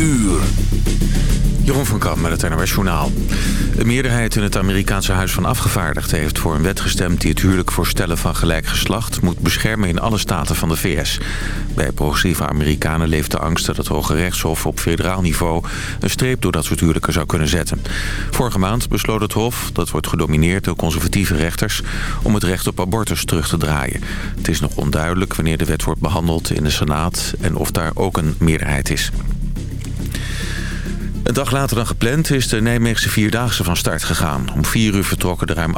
uur. Jeroen van Kamp met het NOS Journaal. Een meerderheid in het Amerikaanse Huis van Afgevaardigden... heeft voor een wet gestemd die het huwelijk voor stellen van gelijk geslacht... moet beschermen in alle staten van de VS. Bij progressieve Amerikanen leeft de angst dat het Hoge Rechtshof op federaal niveau... een streep door dat soort huwelijken zou kunnen zetten. Vorige maand besloot het Hof, dat wordt gedomineerd door conservatieve rechters... om het recht op abortus terug te draaien. Het is nog onduidelijk wanneer de wet wordt behandeld in de Senaat... en of daar ook een meerderheid is. Een dag later dan gepland is de Nijmeegse Vierdaagse van start gegaan. Om vier uur vertrokken de ruim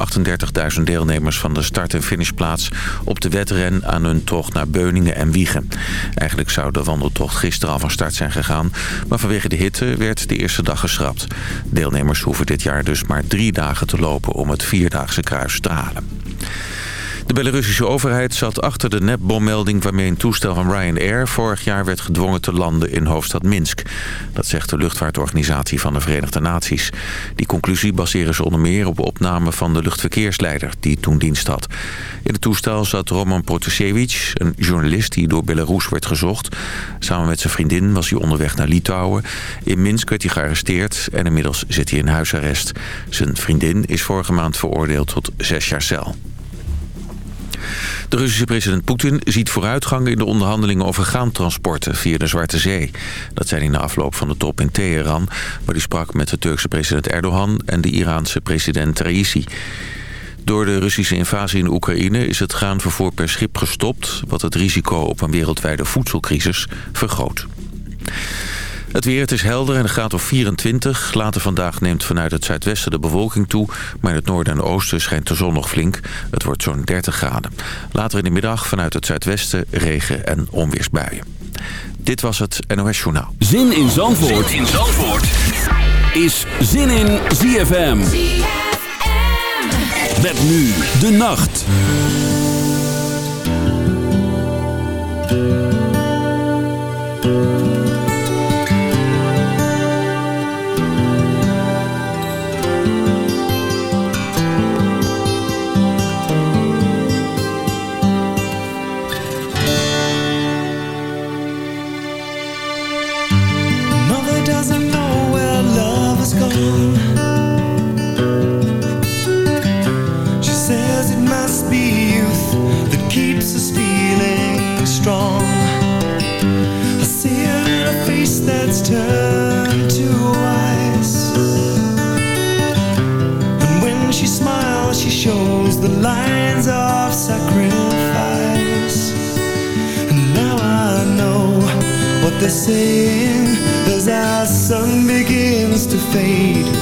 38.000 deelnemers van de start- en finishplaats... op de wedren aan hun tocht naar Beuningen en Wiegen. Eigenlijk zou de wandeltocht gisteren al van start zijn gegaan... maar vanwege de hitte werd de eerste dag geschrapt. Deelnemers hoeven dit jaar dus maar drie dagen te lopen om het Vierdaagse kruis te halen. De Belarussische overheid zat achter de nepbommelding... waarmee een toestel van Ryanair vorig jaar werd gedwongen te landen in hoofdstad Minsk. Dat zegt de luchtvaartorganisatie van de Verenigde Naties. Die conclusie baseren ze onder meer op opname van de luchtverkeersleider... die toen dienst had. In het toestel zat Roman Protasevich, een journalist die door Belarus werd gezocht. Samen met zijn vriendin was hij onderweg naar Litouwen. In Minsk werd hij gearresteerd en inmiddels zit hij in huisarrest. Zijn vriendin is vorige maand veroordeeld tot zes jaar cel. De Russische president Poetin ziet vooruitgang in de onderhandelingen over graantransporten via de Zwarte Zee. Dat zei hij na afloop van de top in Teheran, waar hij sprak met de Turkse president Erdogan en de Iraanse president Raisi. Door de Russische invasie in Oekraïne is het graanvervoer per schip gestopt... wat het risico op een wereldwijde voedselcrisis vergroot. Het weer, het is helder en een graad of 24. Later vandaag neemt vanuit het zuidwesten de bewolking toe... maar in het noorden en oosten schijnt de zon nog flink. Het wordt zo'n 30 graden. Later in de middag vanuit het zuidwesten regen- en onweersbuien. Dit was het NOS Journaal. Zin in Zandvoort, zin in Zandvoort. is Zin in ZFM. ZFM. Met nu de nacht. Saying as our sun begins to fade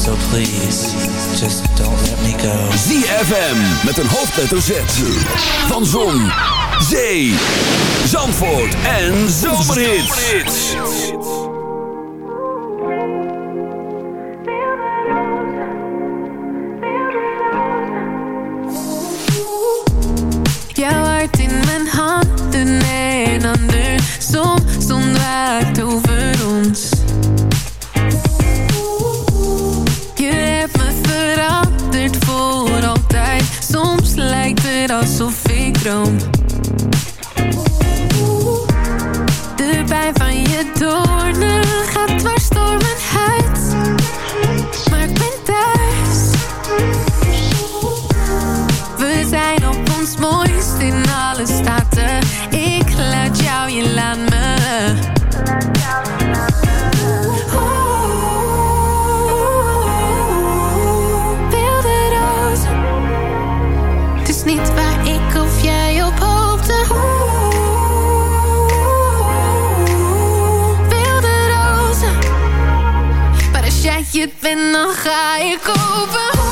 So please, just don't let me go. ZFM met een hoofdletter Z. Van Zon, Zee, Zandvoort en Zomerhits. Het was door mijn maar ik ben thuis. We zijn op ons mooist in alle staten. Ik laat jou je land maken. ticket bent dan ga ik open.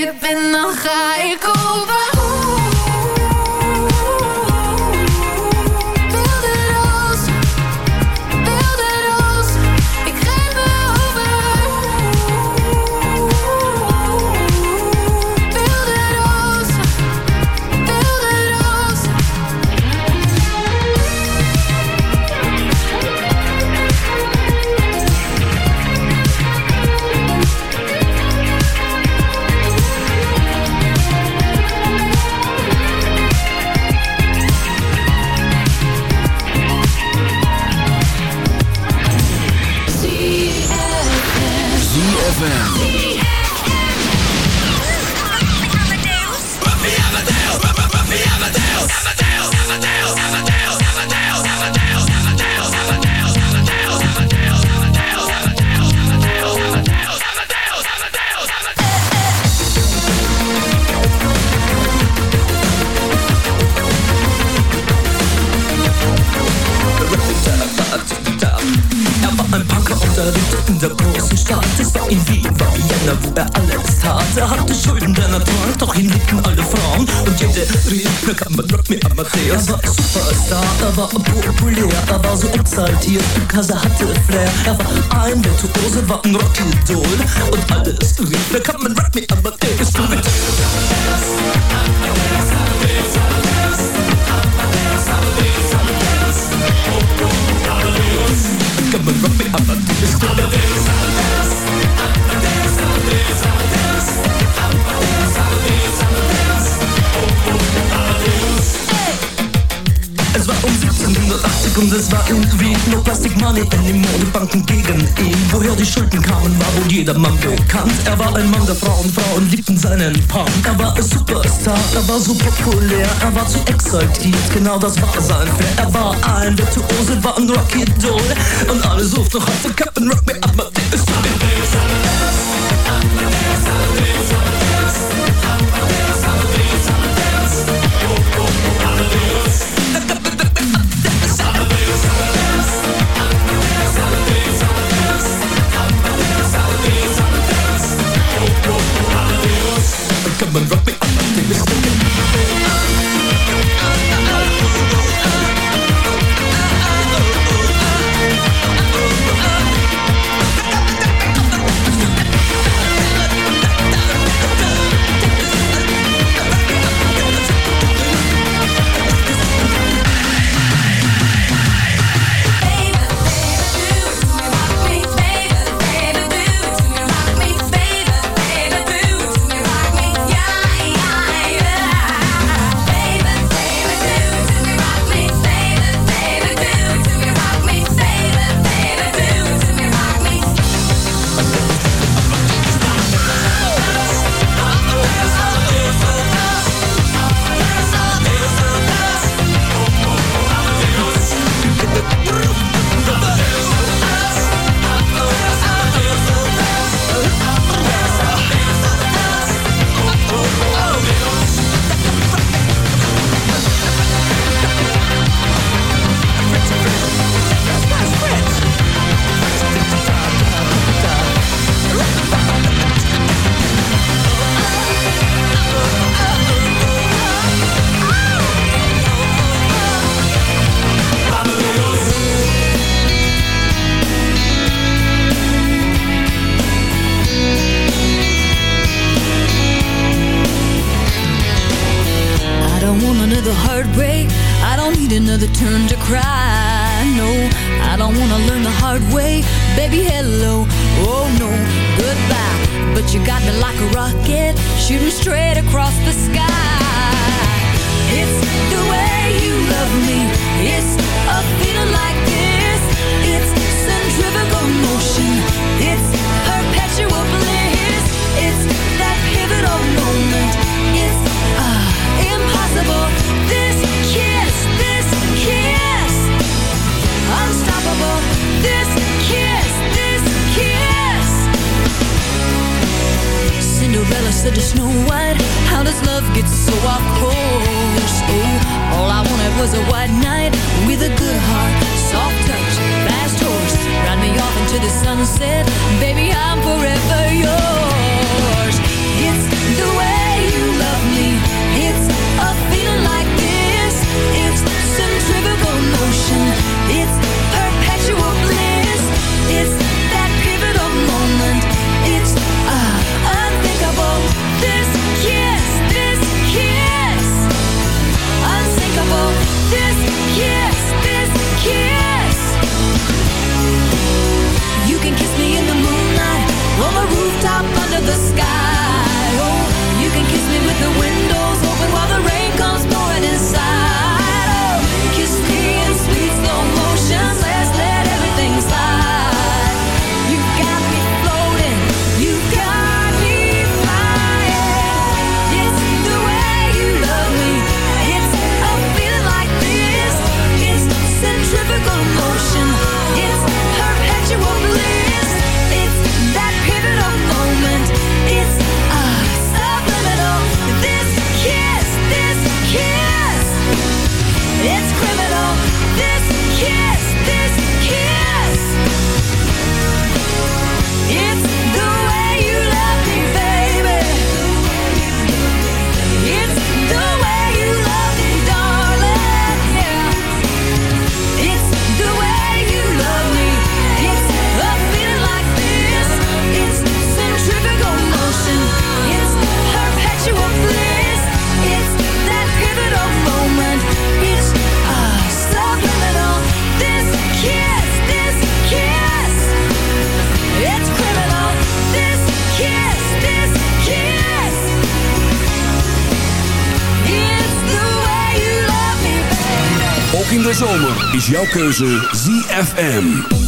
je bent, dan ga ik over. der Mann bekannt. Er war ein Mann der Frauen, Frauen liebten seinen Punk. Er war ein Superstar, er war so populär, er war zu exaltiert, genau das war sein Flair. Er war ein Virtuose, war ein Rocky Doll. Und alle suchten noch den Captain Rock, Me Up, Amadeus, Johnny Davis, but rock keuze ZFM.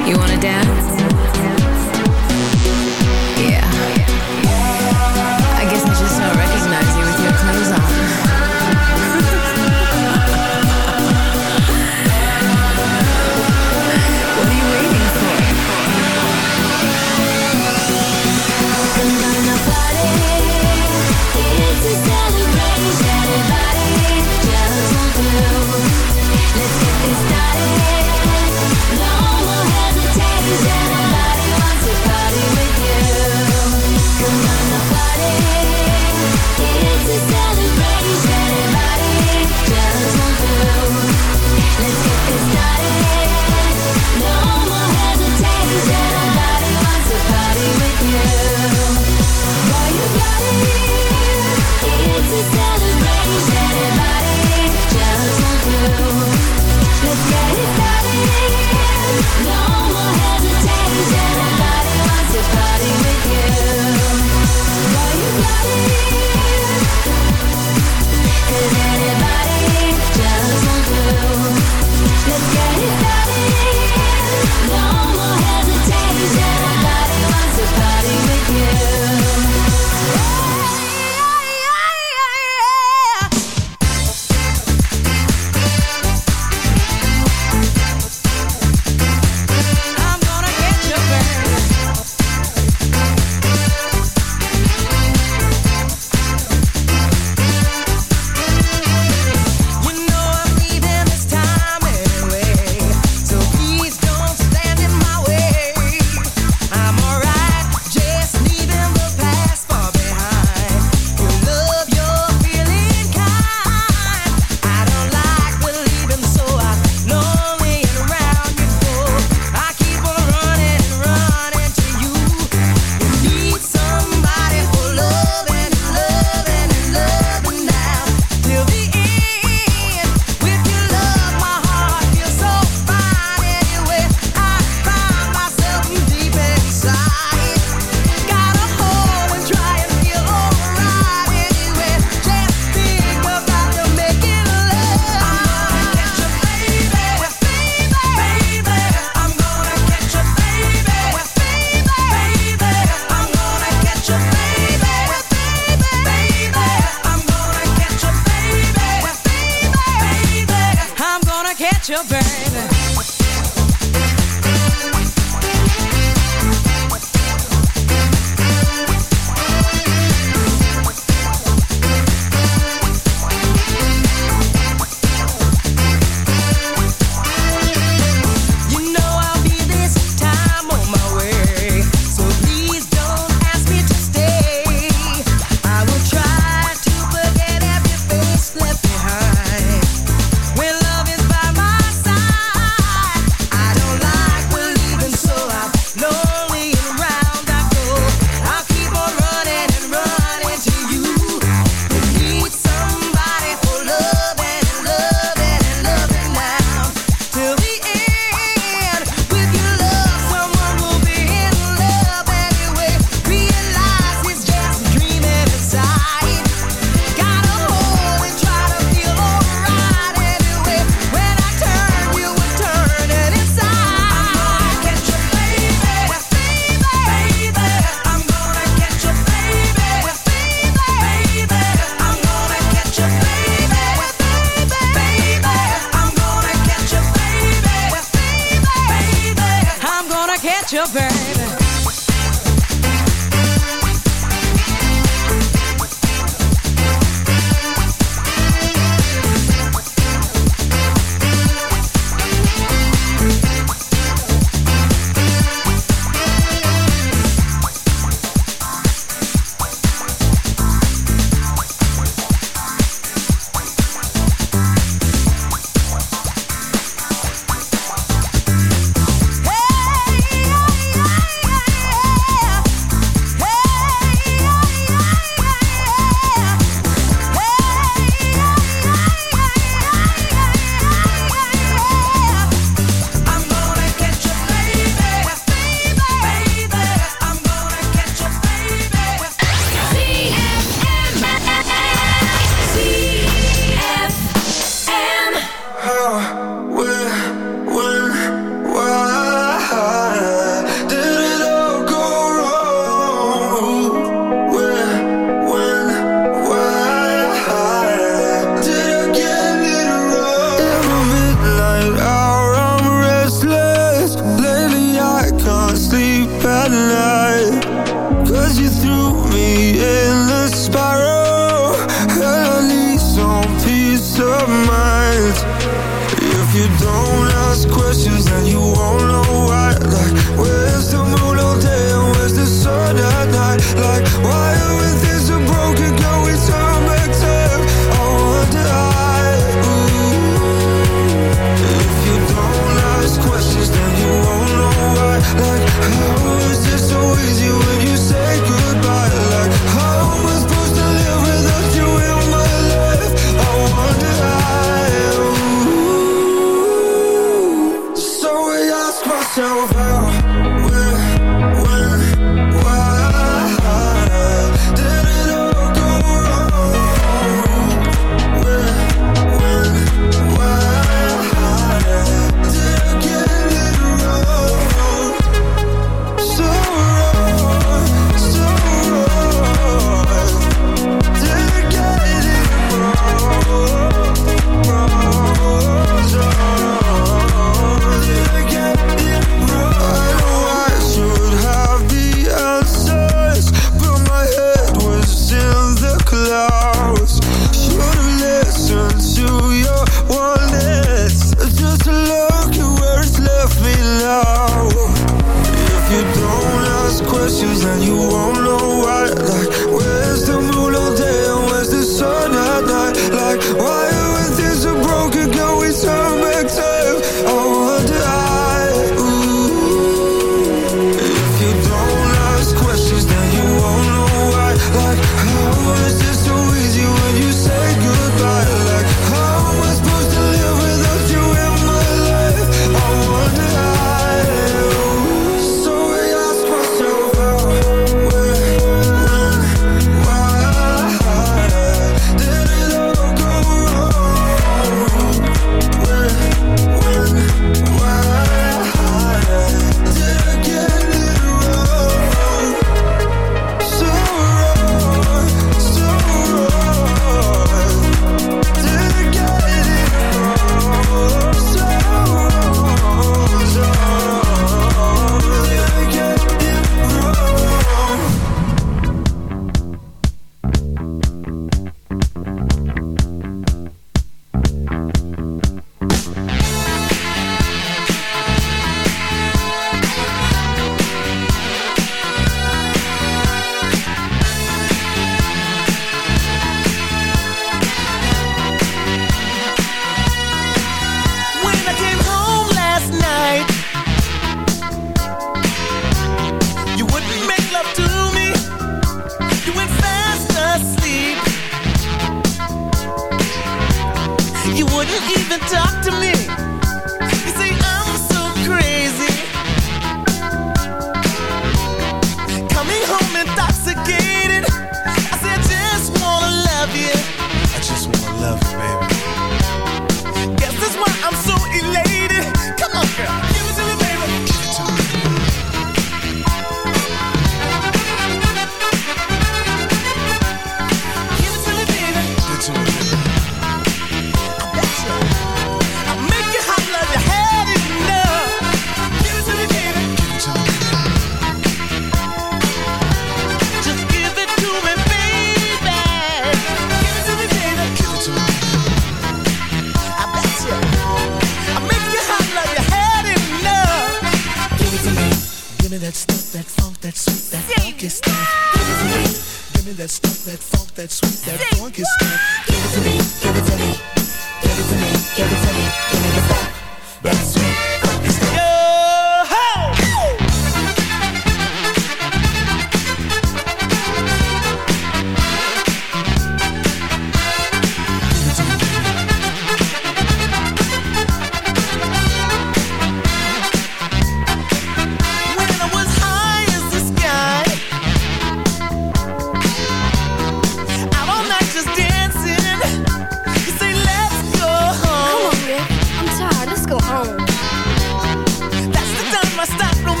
I stop, no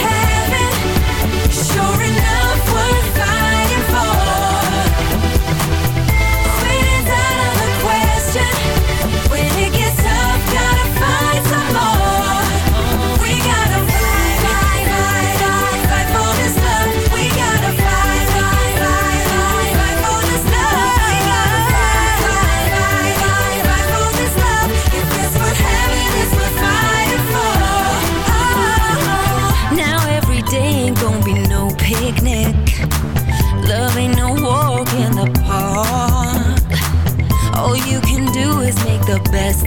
head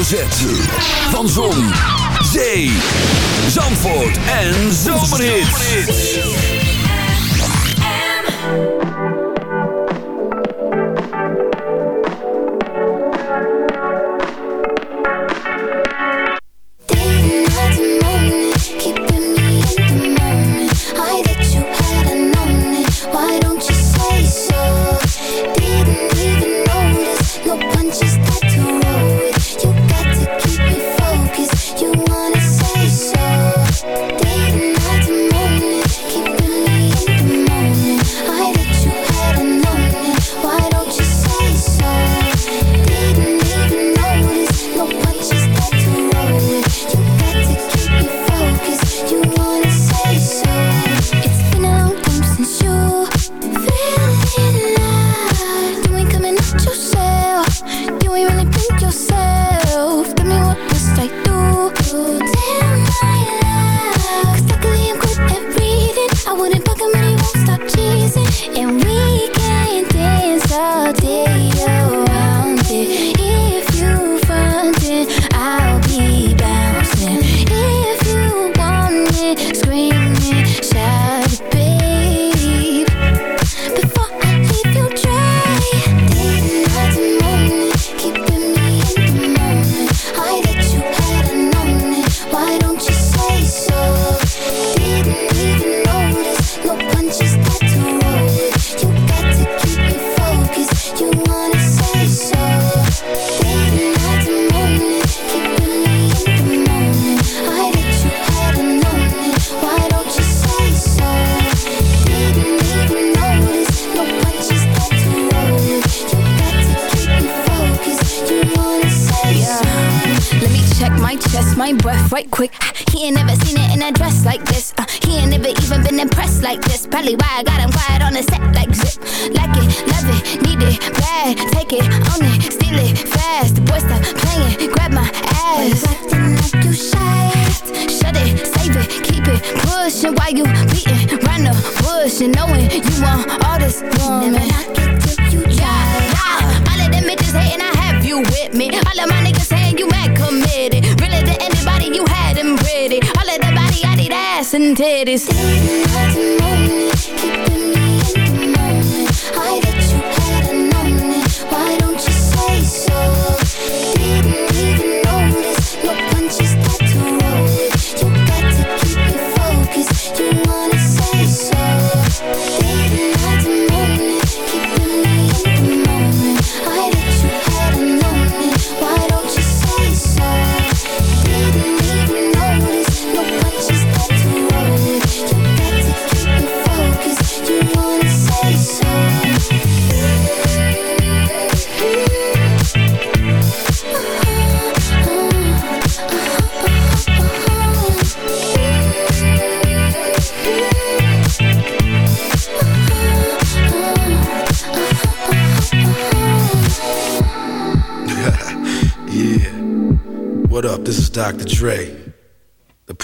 letter Z. ass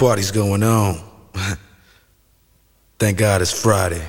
party's going on. Thank God it's Friday.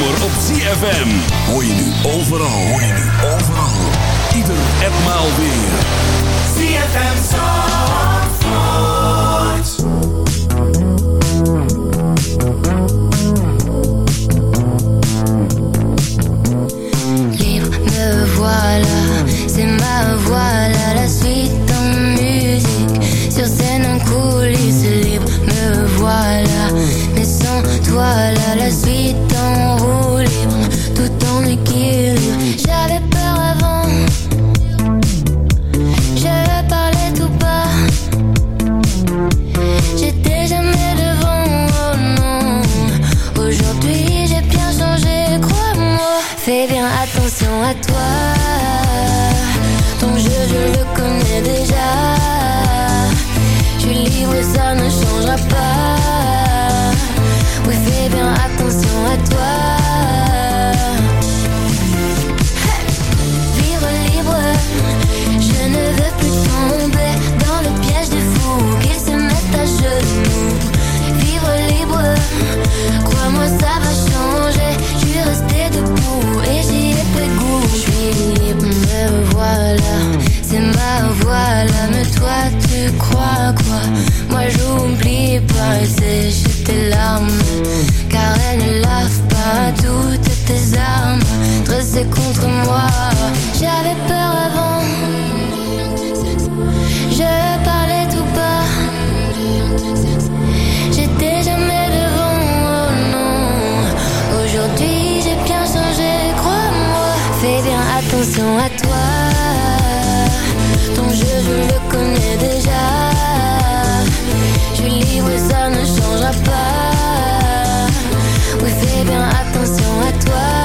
Op ZFM. Hoor je nu overal. Hoor je nu overal. Ieder en maal weer. ZFM Zandvoort. Libre, me voilà, c'est ma voix là, la suite en musique. Sur scène en coulisses, libre, me voilà. Mais sans toi là, et sèche tes larmes. Car elles ne lavent pas toutes tes armes dressées contre moi. J'avais peur avant. Je parlais tout bas. J'étais jamais devant, oh non. Aujourd'hui j'ai bien changé, crois-moi. Fais bien attention à toi. Libre, ça ne changera pas. Oui, fais bien attention à toi.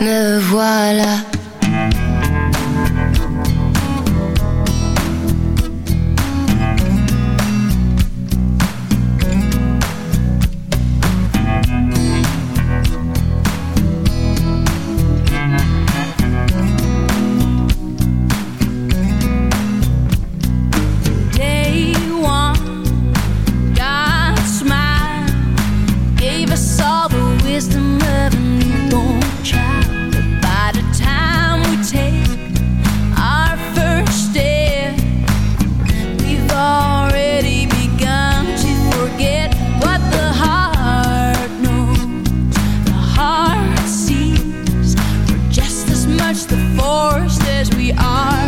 Me voilà. Forest as we are